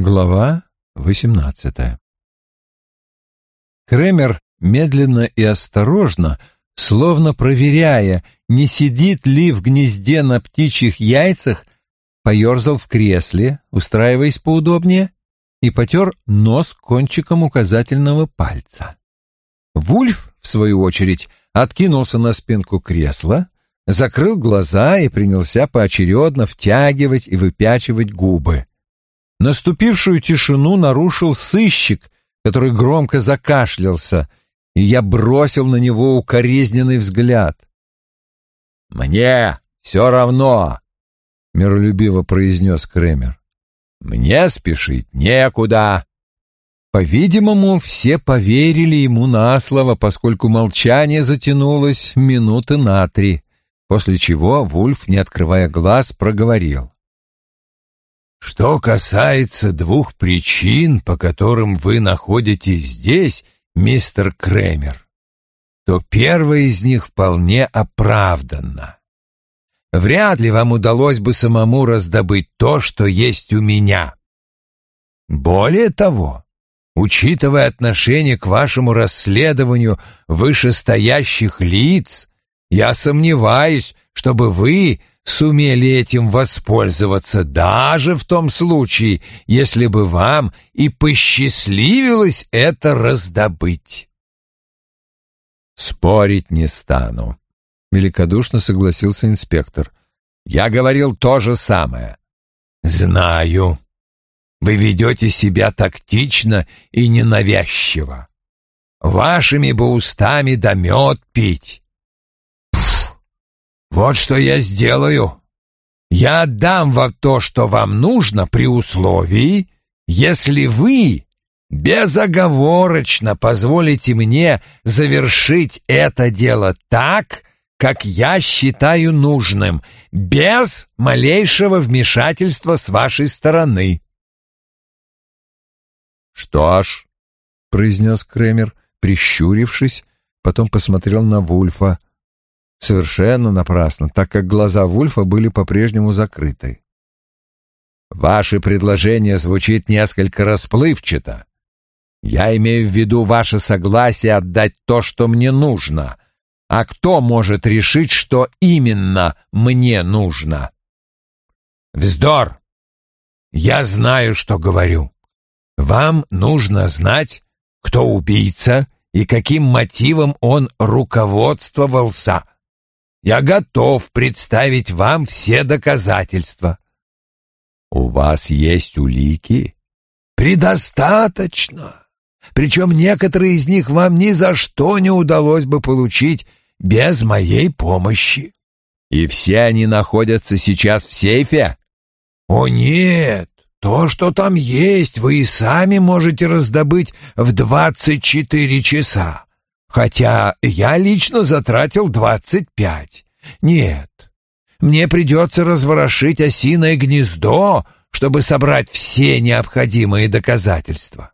Глава восемнадцатая Кремер медленно и осторожно, словно проверяя, не сидит ли в гнезде на птичьих яйцах, поерзал в кресле, устраиваясь поудобнее, и потер нос кончиком указательного пальца. Вульф, в свою очередь, откинулся на спинку кресла, закрыл глаза и принялся поочередно втягивать и выпячивать губы. Наступившую тишину нарушил сыщик, который громко закашлялся, и я бросил на него укоризненный взгляд. «Мне все равно», — миролюбиво произнес Кремер. «Мне спешить некуда». По-видимому, все поверили ему на слово, поскольку молчание затянулось минуты на три, после чего Вульф, не открывая глаз, проговорил. Что касается двух причин, по которым вы находитесь здесь, мистер Кремер, то первая из них вполне оправданна. Вряд ли вам удалось бы самому раздобыть то, что есть у меня. Более того, учитывая отношение к вашему расследованию вышестоящих лиц, я сомневаюсь, чтобы вы сумели этим воспользоваться даже в том случае, если бы вам и посчастливилось это раздобыть. Спорить не стану, великодушно согласился инспектор. Я говорил то же самое. Знаю. Вы ведете себя тактично и ненавязчиво. Вашими бы устами да мед пить. Вот что я сделаю. Я отдам вам то, что вам нужно, при условии, если вы безоговорочно позволите мне завершить это дело так, как я считаю нужным, без малейшего вмешательства с вашей стороны. «Что ж», — произнес Кремер, прищурившись, потом посмотрел на Вульфа. Совершенно напрасно, так как глаза Вульфа были по-прежнему закрыты. «Ваше предложение звучит несколько расплывчато. Я имею в виду ваше согласие отдать то, что мне нужно. А кто может решить, что именно мне нужно?» «Вздор! Я знаю, что говорю. Вам нужно знать, кто убийца и каким мотивом он руководствовался». Я готов представить вам все доказательства. У вас есть улики? Предостаточно. Причем некоторые из них вам ни за что не удалось бы получить без моей помощи. И все они находятся сейчас в сейфе? О нет, то, что там есть, вы и сами можете раздобыть в двадцать четыре часа хотя я лично затратил двадцать пять. Нет, мне придется разворошить осиное гнездо, чтобы собрать все необходимые доказательства.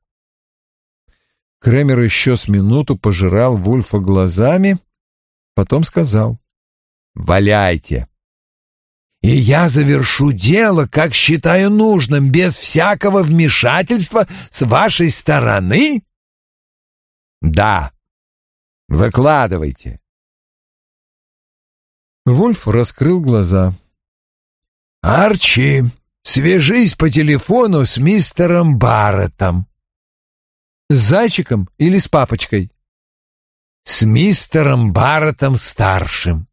Кремер еще с минуту пожирал Вульфа глазами, потом сказал «Валяйте». «И я завершу дело, как считаю нужным, без всякого вмешательства с вашей стороны?» «Да», Выкладывайте. Вульф раскрыл глаза. «Арчи, свяжись по телефону с мистером Барреттом». «С зайчиком или с папочкой?» «С мистером Барреттом-старшим».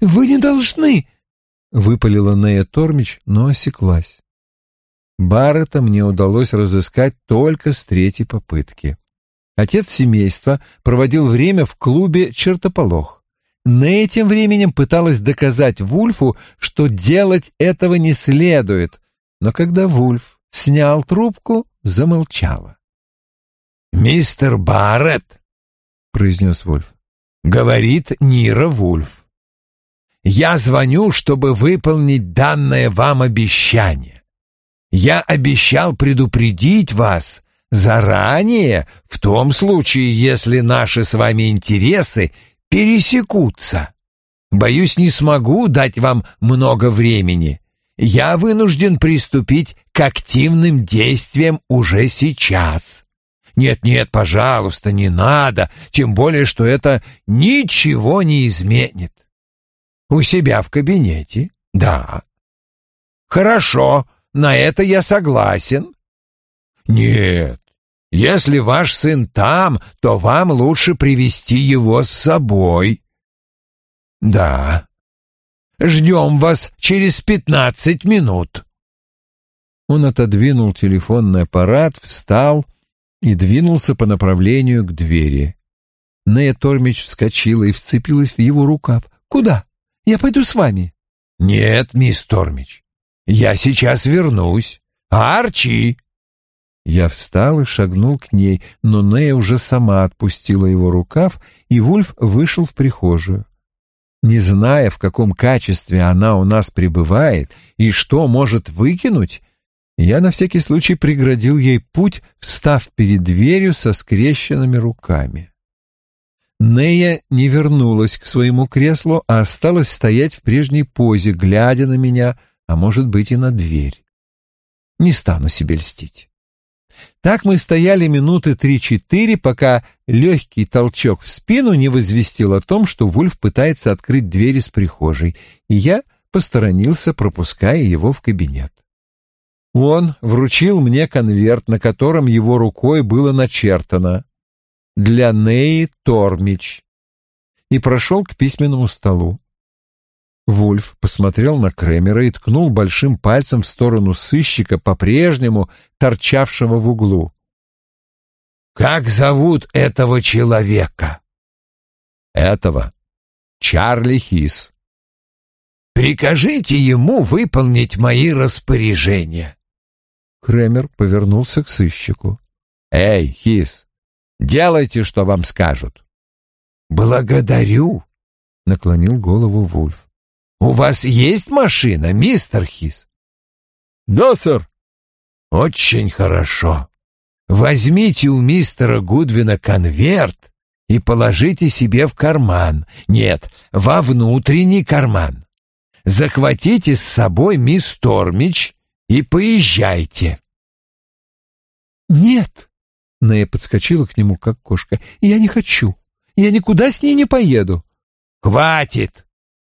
«Вы не должны!» — выпалила Нея Тормич, но осеклась. Баррета мне удалось разыскать только с третьей попытки. Отец семейства проводил время в клубе «Чертополох». Нэй тем временем пыталась доказать Вульфу, что делать этого не следует, но когда Вульф снял трубку, замолчала. «Мистер Барретт», — произнес Вульф, — «говорит Нира Вульф. Я звоню, чтобы выполнить данное вам обещание. Я обещал предупредить вас, заранее, в том случае, если наши с вами интересы пересекутся. Боюсь, не смогу дать вам много времени. я вынужден приступить к активным действиям уже сейчас. Нет-нет, пожалуйста, не надо, тем более, что это ничего не изменит. У себя в кабинете? Да. Хорошо, на это я согласен. Нет, если ваш сын там, то вам лучше привести его с собой. Да. Ждем вас через пятнадцать минут. Он отодвинул телефонный аппарат, встал и двинулся по направлению к двери. Нея Тормич вскочила и вцепилась в его рукав. «Куда? Я пойду с вами». «Нет, мисс Тормич, я сейчас вернусь. Арчи!» Я встал и шагнул к ней, но Нея уже сама отпустила его рукав, и Вульф вышел в прихожую. Не зная, в каком качестве она у нас пребывает и что может выкинуть, я на всякий случай преградил ей путь, встав перед дверью со скрещенными руками. Нея не вернулась к своему креслу, а осталась стоять в прежней позе, глядя на меня, а может быть и на дверь. Не стану себе льстить. Так мы стояли минуты три-четыре, пока легкий толчок в спину не возвестил о том, что Вульф пытается открыть дверь из прихожей, и я посторонился, пропуская его в кабинет. Он вручил мне конверт, на котором его рукой было начертано «Для Неи Тормич» и прошел к письменному столу. Вульф посмотрел на Кремера и ткнул большим пальцем в сторону сыщика, по-прежнему торчавшего в углу. «Как зовут этого человека?» «Этого Чарли Хис». «Прикажите ему выполнить мои распоряжения». Кремер повернулся к сыщику. «Эй, Хис, делайте, что вам скажут». «Благодарю», — наклонил голову Вульф. «У вас есть машина, мистер Хис?» «Да, сэр». «Очень хорошо. Возьмите у мистера Гудвина конверт и положите себе в карман. Нет, во внутренний карман. Захватите с собой мисс Тормич и поезжайте». «Нет», — Нея подскочила к нему, как кошка, — «я не хочу. Я никуда с ним не поеду». «Хватит!» —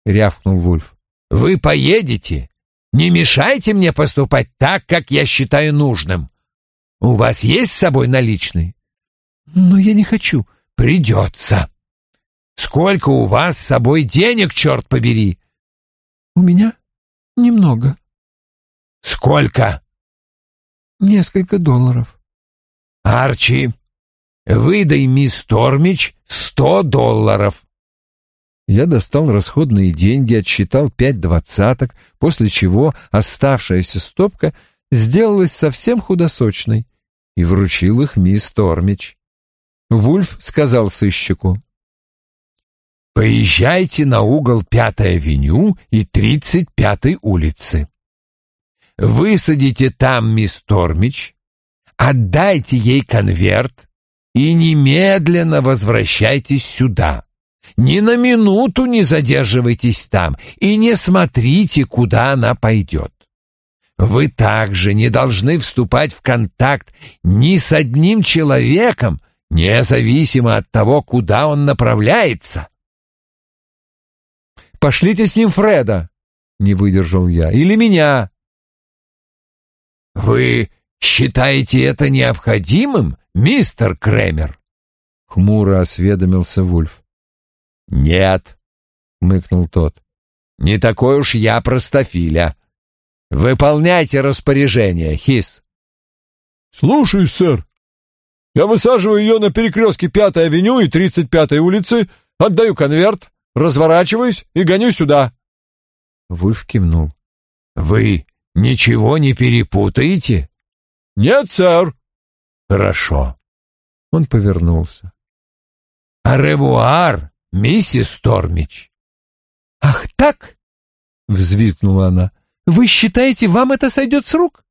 рявкнул Вульф. «Вы поедете? Не мешайте мне поступать так, как я считаю нужным. У вас есть с собой наличные?» «Но я не хочу». «Придется. Сколько у вас с собой денег, черт побери?» «У меня немного». «Сколько?» «Несколько долларов». «Арчи, выдай мисс Тормич сто долларов». Я достал расходные деньги, отсчитал пять двадцаток, после чего оставшаяся стопка сделалась совсем худосочной и вручил их мисс Тормич. Вульф сказал сыщику. «Поезжайте на угол Пятой авеню и Тридцать Пятой улицы. Высадите там мисс Тормич, отдайте ей конверт и немедленно возвращайтесь сюда. Ни на минуту не задерживайтесь там и не смотрите, куда она пойдет. Вы также не должны вступать в контакт ни с одним человеком, независимо от того, куда он направляется. «Пошлите с ним Фреда!» — не выдержал я. «Или меня!» «Вы считаете это необходимым, мистер Кремер?» — хмуро осведомился Вульф. «Нет», — мыкнул тот, — «не такой уж я простофиля. Выполняйте распоряжение, Хис». «Слушай, сэр. Я высаживаю ее на перекрестке Пятой авеню и Тридцать Пятой улицы, отдаю конверт, разворачиваюсь и гоню сюда». Вульф кивнул. «Вы ничего не перепутаете?» «Нет, сэр». «Хорошо». Он повернулся. «Аревуар, миссис Тормич». «Ах так?» — взвизгнула она. «Вы считаете, вам это сойдет с рук?»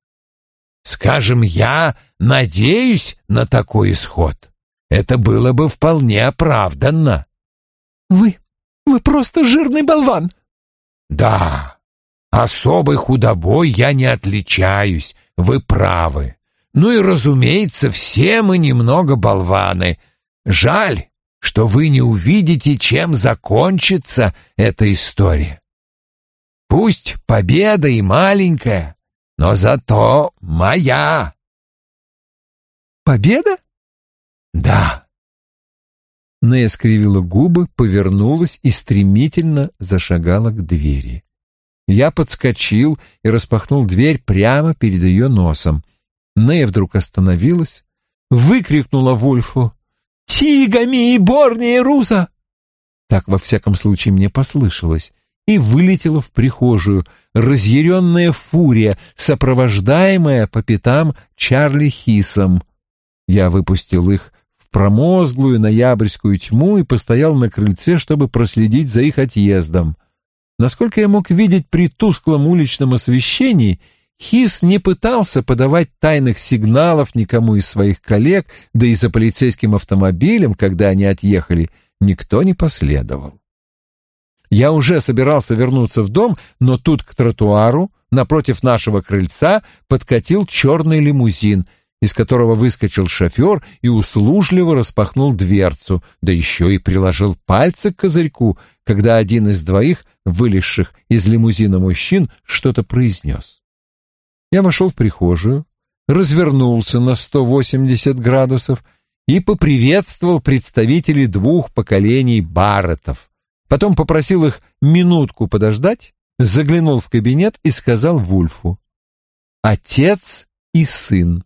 «Скажем, я надеюсь на такой исход. Это было бы вполне оправданно». «Вы... вы просто жирный болван!» «Да, особой худобой я не отличаюсь, вы правы. Ну и, разумеется, все мы немного болваны. Жаль, что вы не увидите, чем закончится эта история. Пусть победа и маленькая, но зато моя. Победа? Да. Нея скривила губы, повернулась и стремительно зашагала к двери. Я подскочил и распахнул дверь прямо перед ее носом. Нея вдруг остановилась, выкрикнула Вульфу «Тигами и Борни и Руза!» Так, во всяком случае, мне послышалось, и вылетела в прихожую, разъяренная фурия, сопровождаемая по пятам Чарли Хисом. Я выпустил их в промозглую ноябрьскую тьму и постоял на крыльце, чтобы проследить за их отъездом. Насколько я мог видеть при тусклом уличном освещении, Хис не пытался подавать тайных сигналов никому из своих коллег, да и за полицейским автомобилем, когда они отъехали, никто не последовал. Я уже собирался вернуться в дом, но тут к тротуару, напротив нашего крыльца, подкатил черный лимузин, из которого выскочил шофер и услужливо распахнул дверцу, да еще и приложил пальцы к козырьку, когда один из двоих, вылезших из лимузина мужчин, что-то произнес. Я вошел в прихожую, развернулся на 180 градусов и поприветствовал представителей двух поколений Барреттов. Потом попросил их минутку подождать, заглянул в кабинет и сказал Вульфу. «Отец и сын».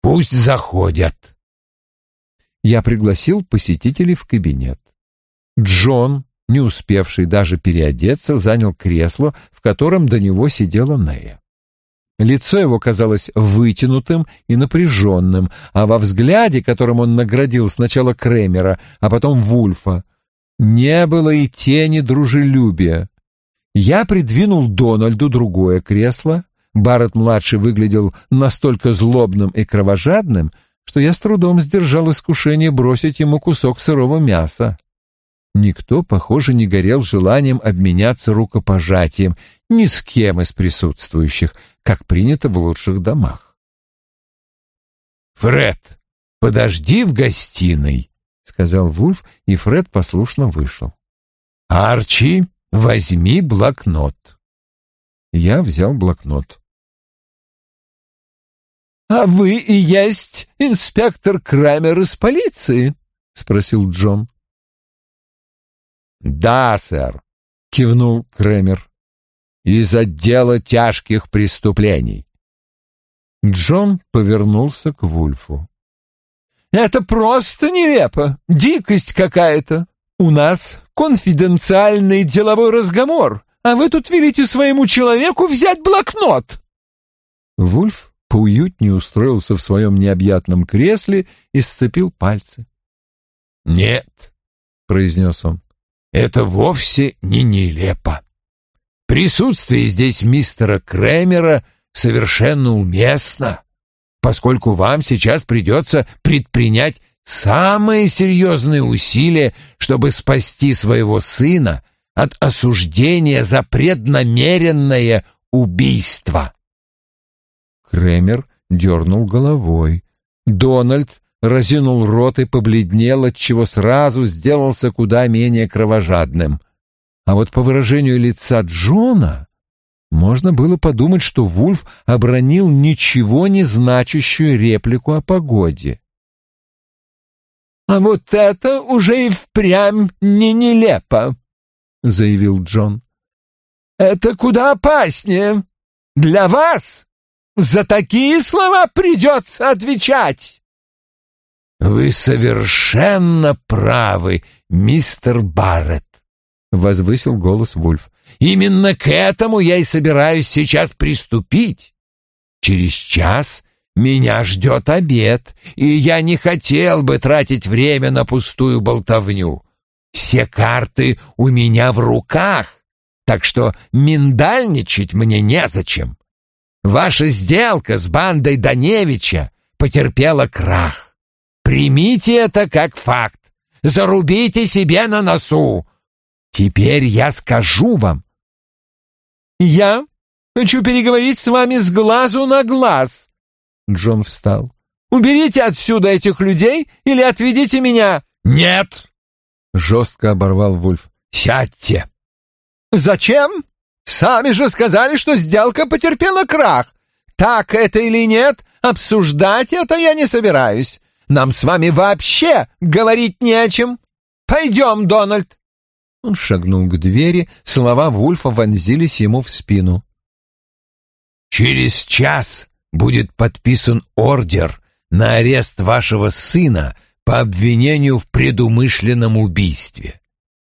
«Пусть заходят». Я пригласил посетителей в кабинет. Джон, не успевший даже переодеться, занял кресло, в котором до него сидела Нея. Лицо его казалось вытянутым и напряженным, а во взгляде, которым он наградил сначала Кремера, а потом Вульфа, не было и тени дружелюбия. Я придвинул Дональду другое кресло. Барретт-младший выглядел настолько злобным и кровожадным, что я с трудом сдержал искушение бросить ему кусок сырого мяса. Никто, похоже, не горел желанием обменяться рукопожатием ни с кем из присутствующих, как принято в лучших домах. «Фред, подожди в гостиной», — сказал Вульф, и Фред послушно вышел. «Арчи, возьми блокнот». Я взял блокнот. «А вы и есть инспектор Крамер из полиции?» — спросил Джон. «Да, сэр», — кивнул Кремер. «Из отдела тяжких преступлений». Джон повернулся к Вульфу. «Это просто нелепо, дикость какая-то. У нас конфиденциальный деловой разговор, а вы тут велите своему человеку взять блокнот». Вульф поуютнее устроился в своем необъятном кресле и сцепил пальцы. «Нет», — произнес он, это вовсе не нелепо. Присутствие здесь мистера Кремера совершенно уместно, поскольку вам сейчас придется предпринять самые серьезные усилия, чтобы спасти своего сына от осуждения за преднамеренное убийство. Кремер дернул головой. Дональд разинул рот и побледнел, отчего сразу сделался куда менее кровожадным. А вот по выражению лица Джона можно было подумать, что Вульф обронил ничего не значащую реплику о погоде. «А вот это уже и впрямь не нелепо», — заявил Джон. «Это куда опаснее. Для вас за такие слова придется отвечать». «Вы совершенно правы, мистер Барретт», — возвысил голос Вульф. «Именно к этому я и собираюсь сейчас приступить. Через час меня ждет обед, и я не хотел бы тратить время на пустую болтовню. Все карты у меня в руках, так что миндальничать мне незачем. Ваша сделка с бандой Даневича потерпела крах. Примите это как факт. Зарубите себе на носу. Теперь я скажу вам. Я хочу переговорить с вами с глазу на глаз. Джон встал. Уберите отсюда этих людей или отведите меня. Нет! Жестко оборвал Вульф. Сядьте. Зачем? Сами же сказали, что сделка потерпела крах. Так это или нет, обсуждать это я не собираюсь. Нам с вами вообще говорить не о чем. Пойдем, Дональд. Он шагнул к двери, слова Вульфа вонзились ему в спину. «Через час будет подписан ордер на арест вашего сына по обвинению в предумышленном убийстве.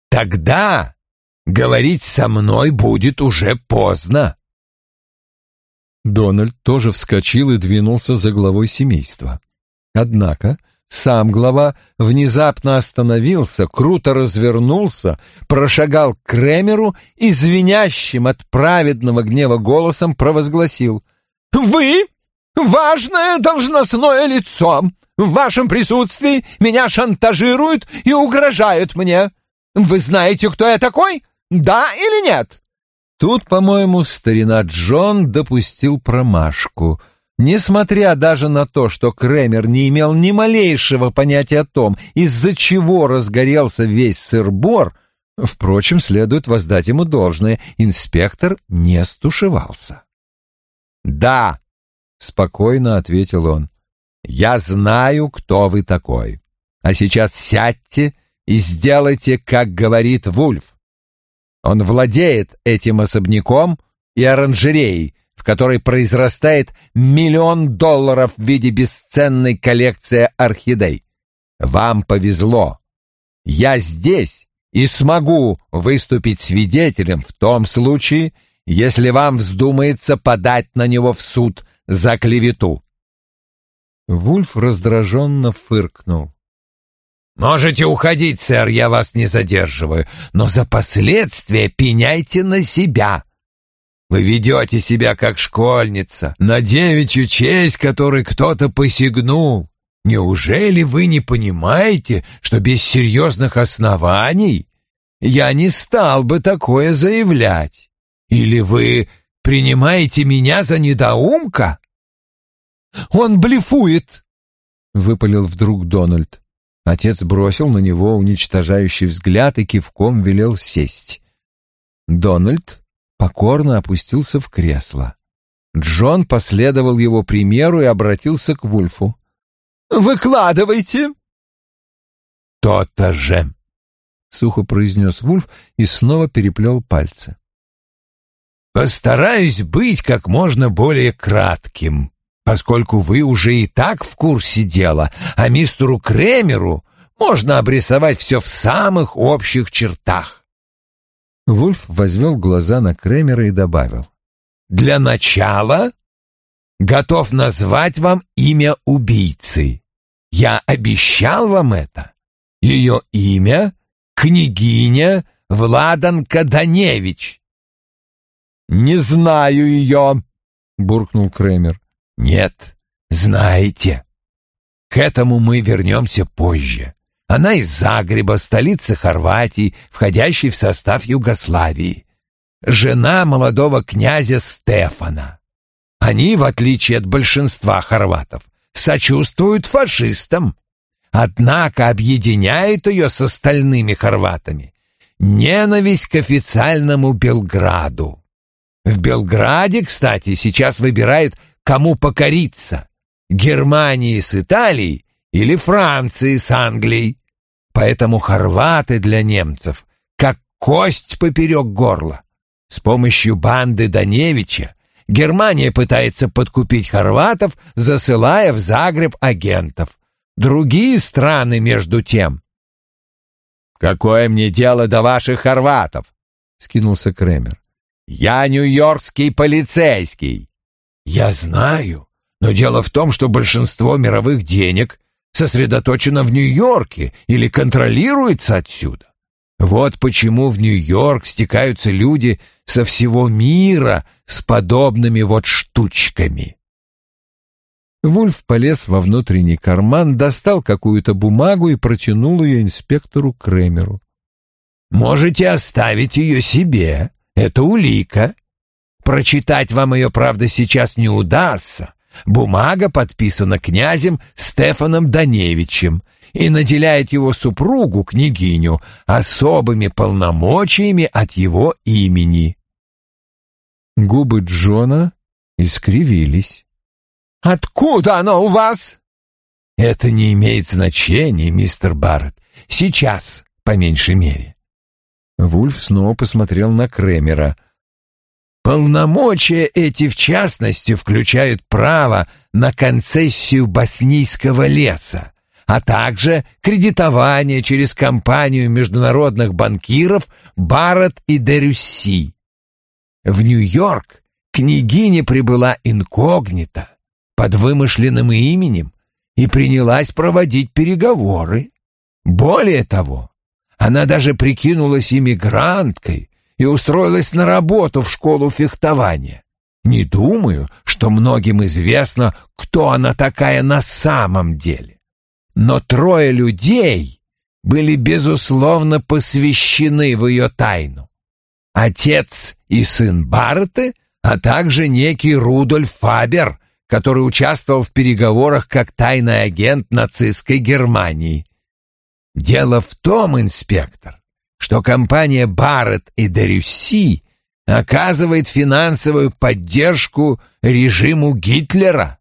Тогда говорить со мной будет уже поздно». Дональд тоже вскочил и двинулся за главой семейства. Однако сам глава внезапно остановился, круто развернулся, прошагал к Кремеру и звенящим от праведного гнева голосом провозгласил. «Вы — важное должностное лицо. В вашем присутствии меня шантажируют и угрожают мне. Вы знаете, кто я такой? Да или нет?» Тут, по-моему, старина Джон допустил промашку — Несмотря даже на то, что Кремер не имел ни малейшего понятия о том, из-за чего разгорелся весь сыр-бор, впрочем, следует воздать ему должное, инспектор не стушевался. «Да», — спокойно ответил он, — «я знаю, кто вы такой. А сейчас сядьте и сделайте, как говорит Вульф. Он владеет этим особняком и оранжереей, в которой произрастает миллион долларов в виде бесценной коллекции орхидей. Вам повезло. Я здесь и смогу выступить свидетелем в том случае, если вам вздумается подать на него в суд за клевету. Вульф раздраженно фыркнул. «Можете уходить, сэр, я вас не задерживаю, но за последствия пеняйте на себя. Вы ведете себя как школьница, на девичью честь, которой кто-то посягнул. Неужели вы не понимаете, что без серьезных оснований я не стал бы такое заявлять? Или вы принимаете меня за недоумка? Он блефует, выпалил вдруг Дональд. Отец бросил на него уничтожающий взгляд и кивком велел сесть. Дональд покорно опустился в кресло. Джон последовал его примеру и обратился к Вульфу. «Выкладывайте!» «То-то же!» — сухо произнес Вульф и снова переплел пальцы. «Постараюсь быть как можно более кратким, поскольку вы уже и так в курсе дела, а мистеру Кремеру можно обрисовать все в самых общих чертах. Вульф возвел глаза на Кремера и добавил. «Для начала готов назвать вам имя убийцы. Я обещал вам это. Ее имя — княгиня Владанка Даневич». «Не знаю ее», — буркнул Кремер. «Нет, знаете. К этому мы вернемся позже. Она из Загреба, столицы Хорватии, входящей в состав Югославии. Жена молодого князя Стефана. Они, в отличие от большинства хорватов, сочувствуют фашистам. Однако объединяет ее с остальными хорватами ненависть к официальному Белграду. В Белграде, кстати, сейчас выбирают, кому покориться — Германии с Италией или Франции с Англией. Поэтому хорваты для немцев как кость поперек горла. С помощью банды Даневича Германия пытается подкупить хорватов, засылая в Загреб агентов. Другие страны, между тем. «Какое мне дело до ваших хорватов?» — скинулся Кремер. «Я нью-йоркский полицейский». «Я знаю, но дело в том, что большинство мировых денег сосредоточена в Нью-Йорке или контролируется отсюда. Вот почему в Нью-Йорк стекаются люди со всего мира с подобными вот штучками. Вульф полез во внутренний карман, достал какую-то бумагу и протянул ее инспектору Кремеру. «Можете оставить ее себе. Это улика. Прочитать вам ее, правда, сейчас не удастся. Бумага подписана князем Стефаном Даневичем и наделяет его супругу, княгиню, особыми полномочиями от его имени. Губы Джона искривились. «Откуда оно у вас?» «Это не имеет значения, мистер Барретт. Сейчас, по меньшей мере». Вульф снова посмотрел на Кремера. «Полномочия эти, в частности, включают право на концессию боснийского леса, а также кредитование через компанию международных банкиров Барретт и Дерюсси. В Нью-Йорк княгиня прибыла инкогнито, под вымышленным именем, и принялась проводить переговоры. Более того, она даже прикинулась иммигранткой и устроилась на работу в школу фехтования. Не думаю, что многим известно, кто она такая на самом деле. Но трое людей были, безусловно, посвящены в ее тайну. Отец и сын Барты, а также некий Рудольф Фабер, который участвовал в переговорах как тайный агент нацистской Германии. Дело в том, инспектор, что компания Барретт и Дерюсси оказывает финансовую поддержку режиму Гитлера.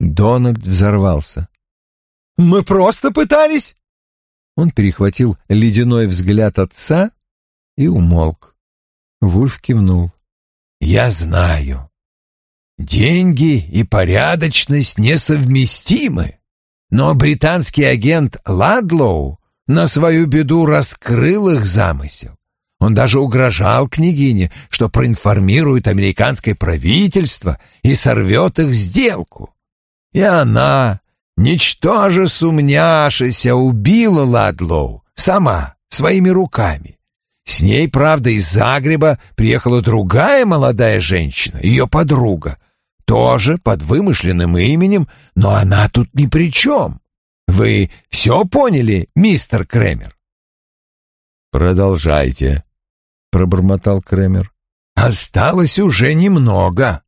Дональд взорвался. «Мы просто пытались...» Он перехватил ледяной взгляд отца и умолк. Вульф кивнул. «Я знаю. Деньги и порядочность несовместимы, но британский агент Ладлоу на свою беду раскрыл их замысел. Он даже угрожал княгине, что проинформирует американское правительство и сорвет их сделку. И она, ничтоже сумняшися, убила Ладлоу сама, своими руками. С ней, правда, из Загреба приехала другая молодая женщина, ее подруга, тоже под вымышленным именем, но она тут ни при чем. Вы все поняли, мистер Кремер? «Продолжайте», — пробормотал Кремер. «Осталось уже немного.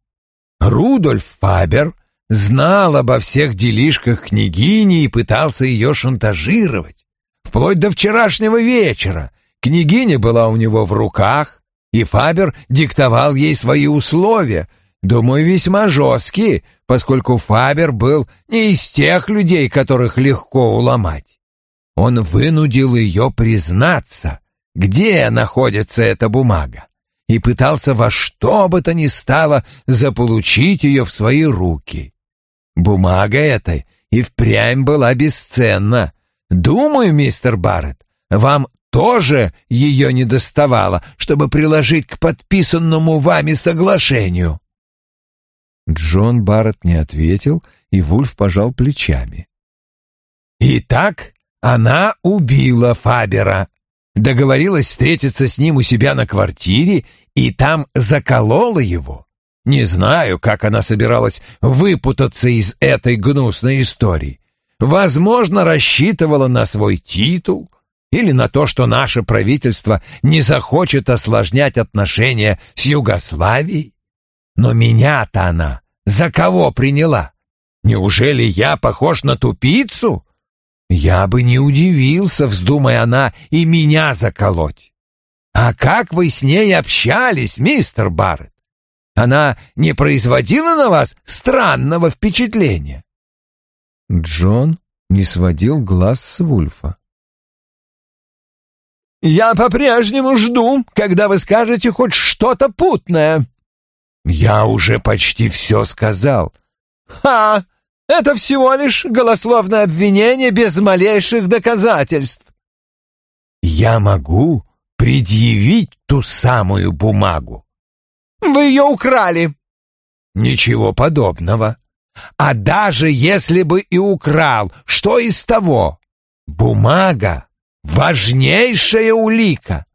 Рудольф Фабер знал обо всех делишках княгини и пытался ее шантажировать. Вплоть до вчерашнего вечера, Княгиня была у него в руках, и Фабер диктовал ей свои условия, думаю, весьма жесткие, поскольку Фабер был не из тех людей, которых легко уломать. Он вынудил ее признаться, где находится эта бумага, и пытался во что бы то ни стало заполучить ее в свои руки. Бумага эта и впрямь была бесценна. Думаю, мистер Барретт, вам тоже ее не доставало, чтобы приложить к подписанному вами соглашению?» Джон Барретт не ответил, и Вульф пожал плечами. «Итак, она убила Фабера, договорилась встретиться с ним у себя на квартире и там заколола его. Не знаю, как она собиралась выпутаться из этой гнусной истории. Возможно, рассчитывала на свой титул, или на то, что наше правительство не захочет осложнять отношения с Югославией? Но меня-то она за кого приняла? Неужели я похож на тупицу? Я бы не удивился, вздумая она и меня заколоть. А как вы с ней общались, мистер Барретт? Она не производила на вас странного впечатления? Джон не сводил глаз с Вульфа. Я по-прежнему жду, когда вы скажете хоть что-то путное. Я уже почти все сказал. Ха! Это всего лишь голословное обвинение без малейших доказательств. Я могу предъявить ту самую бумагу. Вы ее украли. Ничего подобного. А даже если бы и украл, что из того? Бумага важнейшая улика.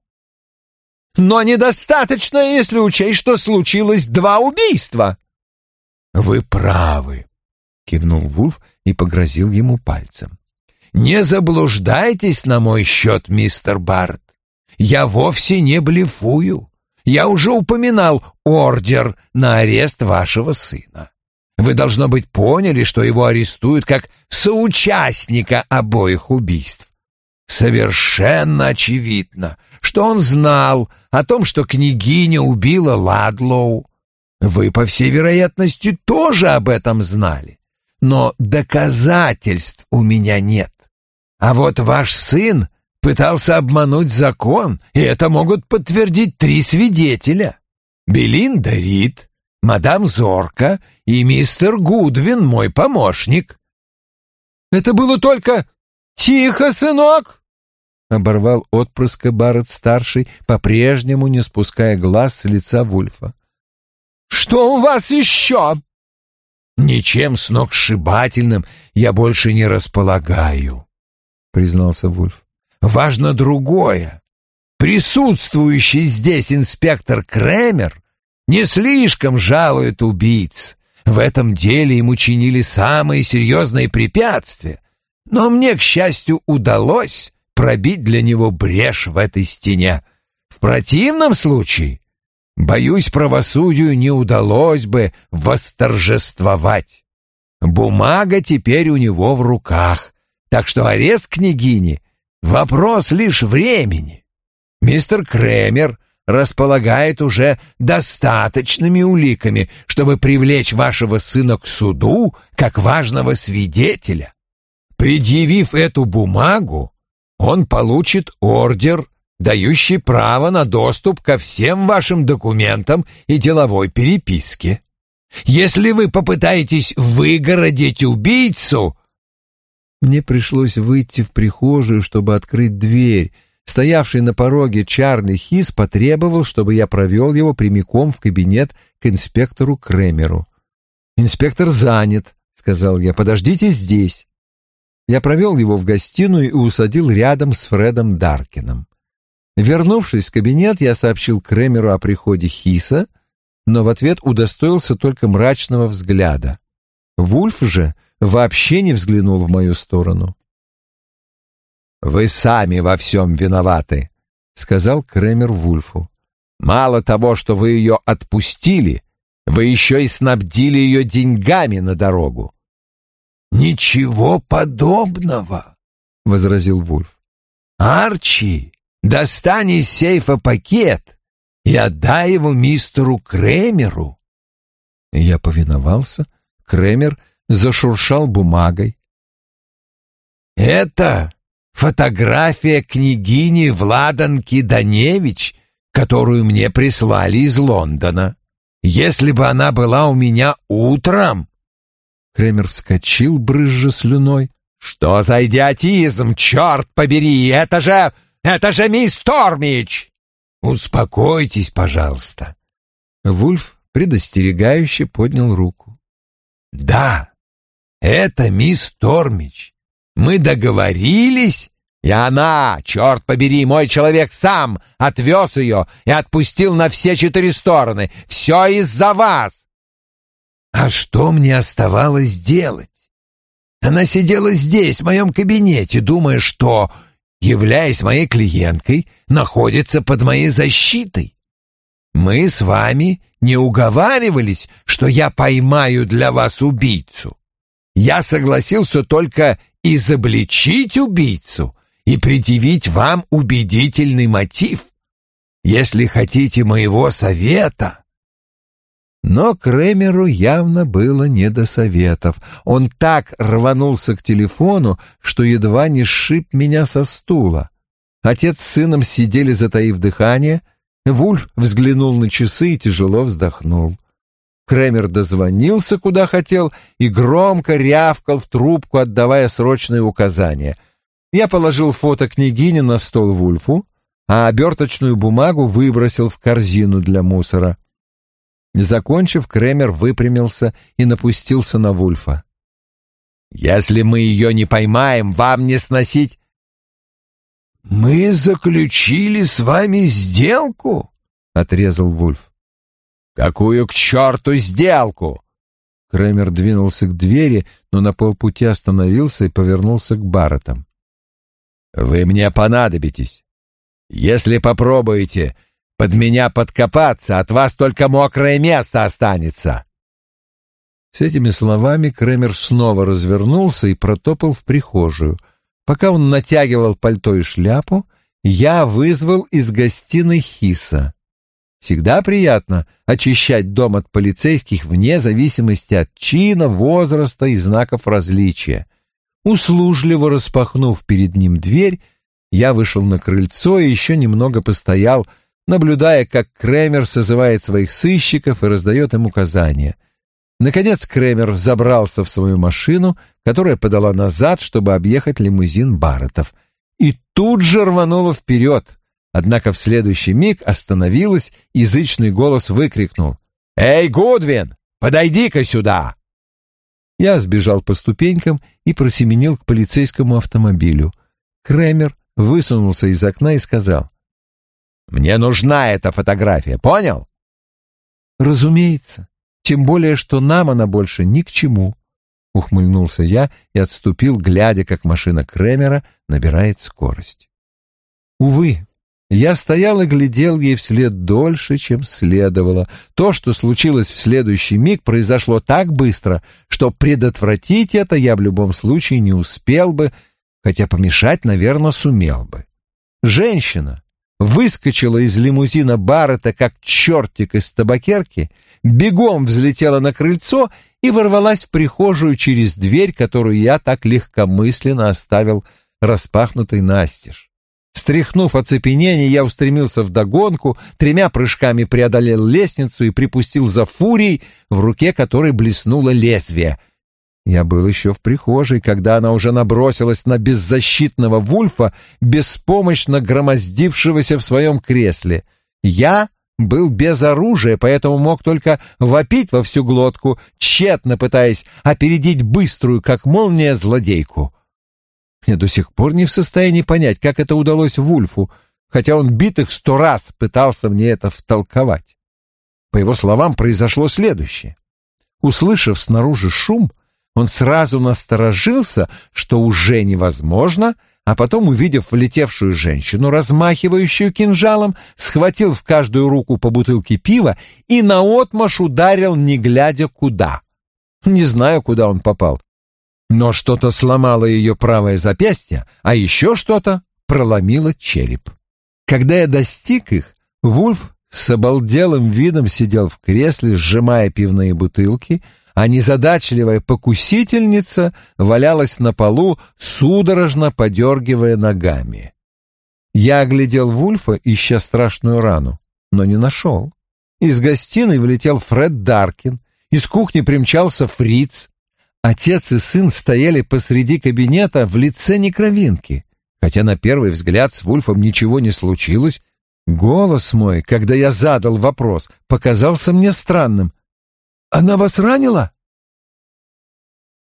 Но недостаточно, если учесть, что случилось два убийства. Вы правы, кивнул Вульф и погрозил ему пальцем. Не заблуждайтесь на мой счет, мистер Барт. Я вовсе не блефую. Я уже упоминал ордер на арест вашего сына. Вы, должно быть, поняли, что его арестуют как соучастника обоих убийств. Совершенно очевидно, что он знал о том, что княгиня убила Ладлоу. Вы, по всей вероятности, тоже об этом знали. Но доказательств у меня нет. А вот ваш сын пытался обмануть закон, и это могут подтвердить три свидетеля. Белинда Рид, мадам Зорка и мистер Гудвин, мой помощник. Это было только «Тихо, сынок!» — оборвал отпрыска Барретт-старший, по-прежнему не спуская глаз с лица Вульфа. «Что у вас еще?» «Ничем сногсшибательным я больше не располагаю», — признался Вульф. Важно другое. Присутствующий здесь инспектор Кремер не слишком жалует убийц. В этом деле ему чинили самые серьезные препятствия. Но мне, к счастью, удалось пробить для него брешь в этой стене. В противном случае, боюсь, правосудию не удалось бы восторжествовать. Бумага теперь у него в руках, так что арест княгини Вопрос лишь времени. Мистер Кремер располагает уже достаточными уликами, чтобы привлечь вашего сына к суду как важного свидетеля. Предъявив эту бумагу, он получит ордер, дающий право на доступ ко всем вашим документам и деловой переписке. Если вы попытаетесь выгородить убийцу, мне пришлось выйти в прихожую, чтобы открыть дверь. Стоявший на пороге Чарли Хис потребовал, чтобы я провел его прямиком в кабинет к инспектору Кремеру. «Инспектор занят», — сказал я, — «подождите здесь». Я провел его в гостиную и усадил рядом с Фредом Даркином. Вернувшись в кабинет, я сообщил Кремеру о приходе Хиса, но в ответ удостоился только мрачного взгляда. Вульф же вообще не взглянул в мою сторону. «Вы сами во всем виноваты», — сказал Кремер Вульфу. «Мало того, что вы ее отпустили, вы еще и снабдили ее деньгами на дорогу». «Ничего подобного», — возразил Вульф. «Арчи, достань из сейфа пакет и отдай его мистеру Кремеру». Я повиновался. Кремер зашуршал бумагой. «Это фотография княгини Владанки Даневич, которую мне прислали из Лондона. Если бы она была у меня утром...» Кремер вскочил, брызжа слюной. «Что за идиотизм, черт побери! Это же... это же мисс Тормич!» «Успокойтесь, пожалуйста». Вульф предостерегающе поднял руку. «Да, это мисс Тормич. Мы договорились, и она, черт побери, мой человек сам отвез ее и отпустил на все четыре стороны. Все из-за вас. А что мне оставалось делать? Она сидела здесь, в моем кабинете, думая, что, являясь моей клиенткой, находится под моей защитой. Мы с вами не уговаривались, что я поймаю для вас убийцу. Я согласился только изобличить убийцу и предъявить вам убедительный мотив. Если хотите моего совета...» Но Кремеру явно было не до советов. Он так рванулся к телефону, что едва не сшиб меня со стула. Отец с сыном сидели, затаив дыхание. Вульф взглянул на часы и тяжело вздохнул. Кремер дозвонился куда хотел и громко рявкал в трубку, отдавая срочные указания. Я положил фото княгини на стол Вульфу, а оберточную бумагу выбросил в корзину для мусора. Закончив, Кремер выпрямился и напустился на Вульфа. «Если мы ее не поймаем, вам не сносить...» «Мы заключили с вами сделку?» — отрезал Вульф. «Какую к черту сделку?» Кремер двинулся к двери, но на полпути остановился и повернулся к Барретам. «Вы мне понадобитесь. Если попробуете Под меня подкопаться, от вас только мокрое место останется. С этими словами Кремер снова развернулся и протопал в прихожую. Пока он натягивал пальто и шляпу, я вызвал из гостиной Хиса. Всегда приятно очищать дом от полицейских вне зависимости от чина, возраста и знаков различия. Услужливо распахнув перед ним дверь, я вышел на крыльцо и еще немного постоял, наблюдая, как Кремер созывает своих сыщиков и раздает им указания. Наконец Кремер забрался в свою машину, которая подала назад, чтобы объехать лимузин Барретов, и тут же рванула вперед. Однако в следующий миг остановилась, язычный голос выкрикнул. «Эй, Гудвин, подойди-ка сюда!» Я сбежал по ступенькам и просеменил к полицейскому автомобилю. Кремер высунулся из окна и сказал. «Мне нужна эта фотография, понял?» «Разумеется. Тем более, что нам она больше ни к чему», — ухмыльнулся я и отступил, глядя, как машина Кремера набирает скорость. Увы, я стоял и глядел ей вслед дольше, чем следовало. То, что случилось в следующий миг, произошло так быстро, что предотвратить это я в любом случае не успел бы, хотя помешать, наверное, сумел бы. Женщина выскочила из лимузина Баррета, как чертик из табакерки, бегом взлетела на крыльцо и ворвалась в прихожую через дверь, которую я так легкомысленно оставил распахнутой настежь. Стряхнув оцепенение, я устремился в догонку, тремя прыжками преодолел лестницу и припустил за фурией, в руке которой блеснуло лезвие — я был еще в прихожей, когда она уже набросилась на беззащитного Вульфа, беспомощно громоздившегося в своем кресле. Я был без оружия, поэтому мог только вопить во всю глотку, тщетно пытаясь опередить быструю, как молния, злодейку. Я до сих пор не в состоянии понять, как это удалось Вульфу, хотя он битых сто раз пытался мне это втолковать. По его словам, произошло следующее. Услышав снаружи шум, он сразу насторожился, что уже невозможно, а потом, увидев влетевшую женщину, размахивающую кинжалом, схватил в каждую руку по бутылке пива и наотмашь ударил, не глядя куда. Не знаю, куда он попал. Но что-то сломало ее правое запястье, а еще что-то проломило череп. Когда я достиг их, Вульф с обалделым видом сидел в кресле, сжимая пивные бутылки, а незадачливая покусительница валялась на полу, судорожно подергивая ногами. Я оглядел Вульфа, ища страшную рану, но не нашел. Из гостиной влетел Фред Даркин, из кухни примчался Фриц. Отец и сын стояли посреди кабинета в лице некровинки. Хотя на первый взгляд с Вульфом ничего не случилось, голос мой, когда я задал вопрос, показался мне странным. Она вас ранила?»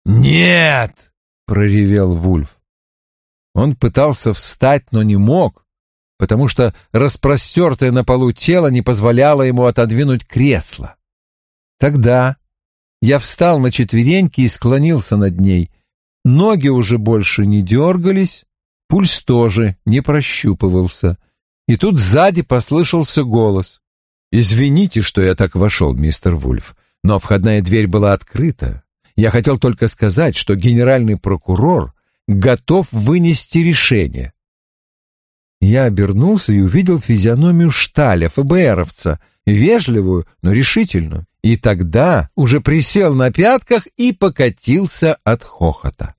«Нет!» — проревел Вульф. Он пытался встать, но не мог, потому что распростертое на полу тело не позволяло ему отодвинуть кресло. Тогда я встал на четвереньки и склонился над ней. Ноги уже больше не дергались, пульс тоже не прощупывался. И тут сзади послышался голос. «Извините, что я так вошел, мистер Вульф но входная дверь была открыта. Я хотел только сказать, что генеральный прокурор готов вынести решение. Я обернулся и увидел физиономию Шталя, ФБРовца, вежливую, но решительную, и тогда уже присел на пятках и покатился от хохота.